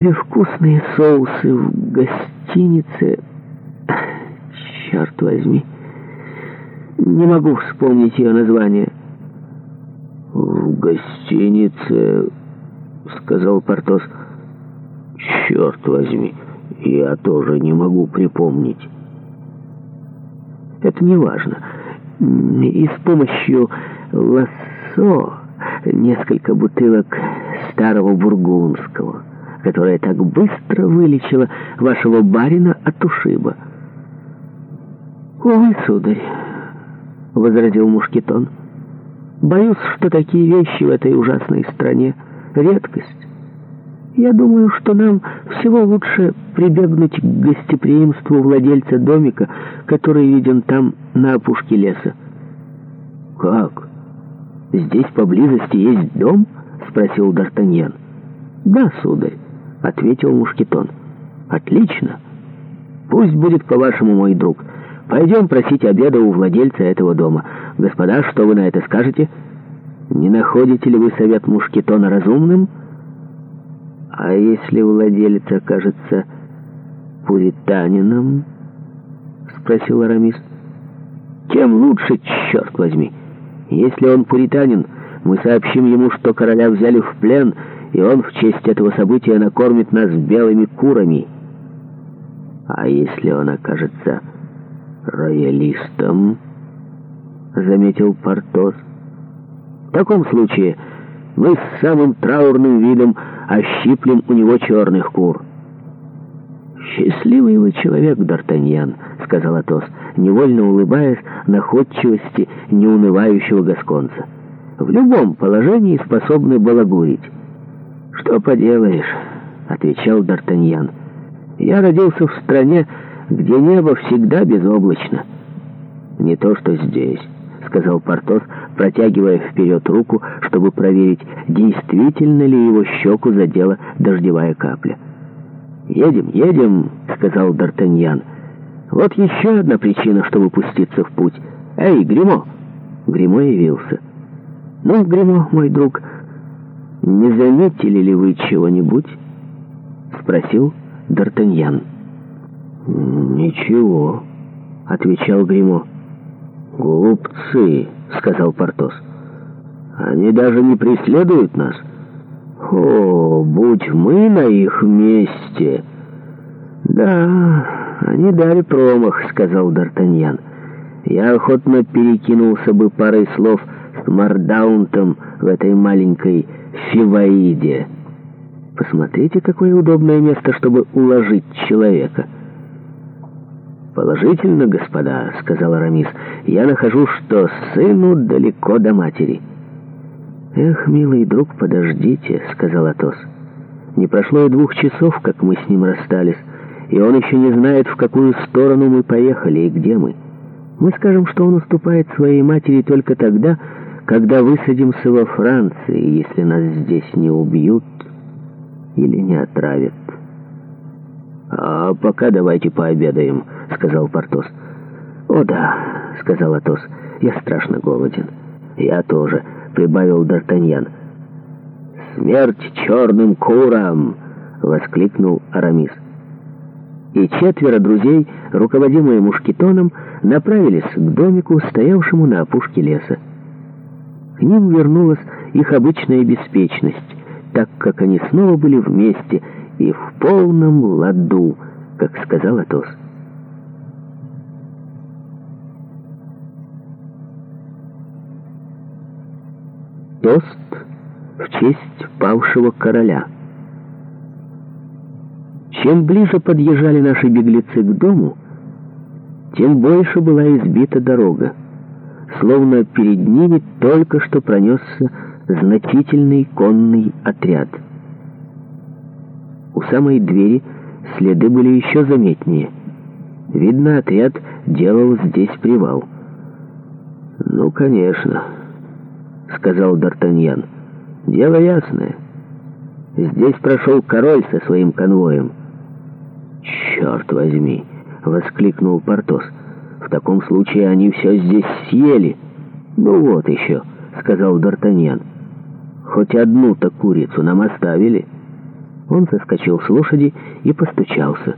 вкусные соусы в гостинице... Черт возьми. Не могу вспомнить ее название. «В гостинице...» — сказал Портос. «Черт возьми, я тоже не могу припомнить». «Это не важно. И с помощью лассо несколько бутылок старого бургундского» которая так быстро вылечила вашего барина от ушиба. «Увы, сударь», — возразил Мушкетон, — «боюсь, что такие вещи в этой ужасной стране — редкость. Я думаю, что нам всего лучше прибегнуть к гостеприимству владельца домика, который виден там на опушке леса». «Как? Здесь поблизости есть дом?» — спросил Д'Артаньян. «Да, сударь». — ответил Мушкетон. «Отлично! Пусть будет, по-вашему, мой друг. Пойдем просить обеда у владельца этого дома. Господа, что вы на это скажете? Не находите ли вы совет Мушкетона разумным?» «А если владелец окажется пуританином?» — спросил Арамис. «Тем лучше, черт возьми! Если он пуританин, мы сообщим ему, что короля взяли в плен — и он в честь этого события накормит нас белыми курами. А если он окажется роялистом, заметил Портос, в таком случае мы с самым траурным видом ощиплем у него черных кур. «Счастливый вы человек, Д'Артаньян», — сказал Атос, невольно улыбаясь находчивости неунывающего гасконца. «В любом положении способны балагурить». «Что поделаешь?» — отвечал Д'Артаньян. «Я родился в стране, где небо всегда безоблачно». «Не то, что здесь», — сказал Портос, протягивая вперед руку, чтобы проверить, действительно ли его щеку задела дождевая капля. «Едем, едем», — сказал Д'Артаньян. «Вот еще одна причина, чтобы пуститься в путь. Эй, Гримо!» Гримо явился. «Ну, Гримо, мой друг», — «Не заметили ли вы чего-нибудь?» — спросил Д'Артаньян. «Ничего», — отвечал Гримо. «Глупцы», — сказал Портос. «Они даже не преследуют нас. О, будь мы на их месте!» «Да, они дали промах», — сказал Д'Артаньян. «Я охотно перекинулся бы парой слов Мордаунтом в этой маленькой Сиваиде. Посмотрите, какое удобное место, чтобы уложить человека. «Положительно, господа», — сказал Арамис, — «я нахожу, что сыну далеко до матери». «Эх, милый друг, подождите», — сказал Атос. «Не прошло и двух часов, как мы с ним расстались, и он еще не знает, в какую сторону мы поехали и где мы. Мы скажем, что он уступает своей матери только тогда, когда высадимся во Франции, если нас здесь не убьют или не отравят? — А пока давайте пообедаем, — сказал Портос. — О да, — сказал Атос, — я страшно голоден. — Я тоже, — прибавил Д'Артаньян. — Смерть черным курам! — воскликнул Арамис. И четверо друзей, руководимые мушкетоном, направились к домику, стоявшему на опушке леса. К ним вернулась их обычная беспечность, так как они снова были вместе и в полном ладу, как сказал Атос. Тост в честь павшего короля. Чем ближе подъезжали наши беглецы к дому, тем больше была избита дорога словно перед ними только что пронесся значительный конный отряд. У самой двери следы были еще заметнее. Видно, отряд делал здесь привал. «Ну, конечно», — сказал Д'Артаньян. «Дело ясное. Здесь прошел король со своим конвоем». «Черт возьми!» — воскликнул Портос. «Портос». В таком случае они все здесь съели. Ну вот еще, сказал Д'Артаньян. Хоть одну-то курицу нам оставили. Он соскочил с лошади и постучался.